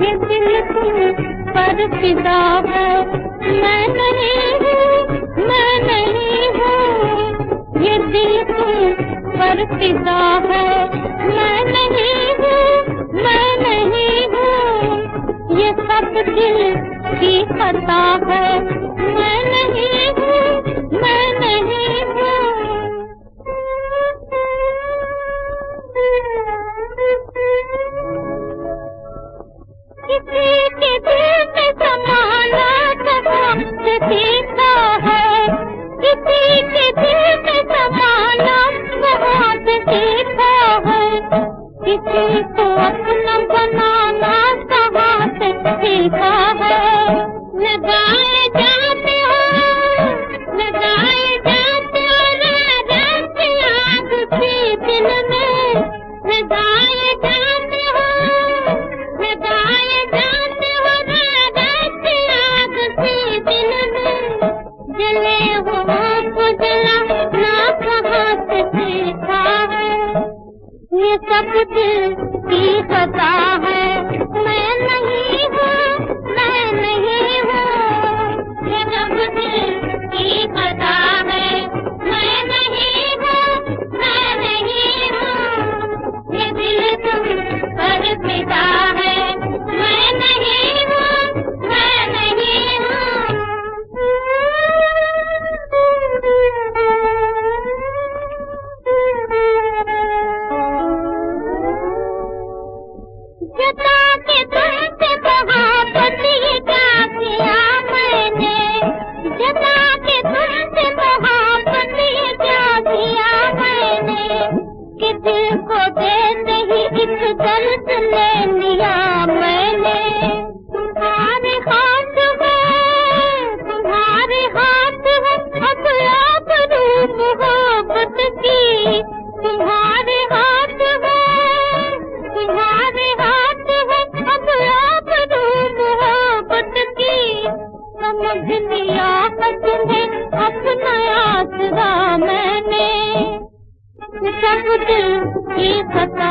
ये दिल तू पर फिदा हो। मैं नहीं हूँ, मैं नहीं हूँ ये दिल तू पर फिदा हो मैं नहीं हूँ। मैं नहीं हूँ। ये सब दिल की पता है। मैं नहीं सब शब्द ही पता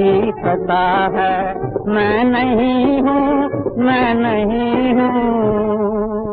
ही पता है। मैं नहीं हूँ मैं नहीं हूँ।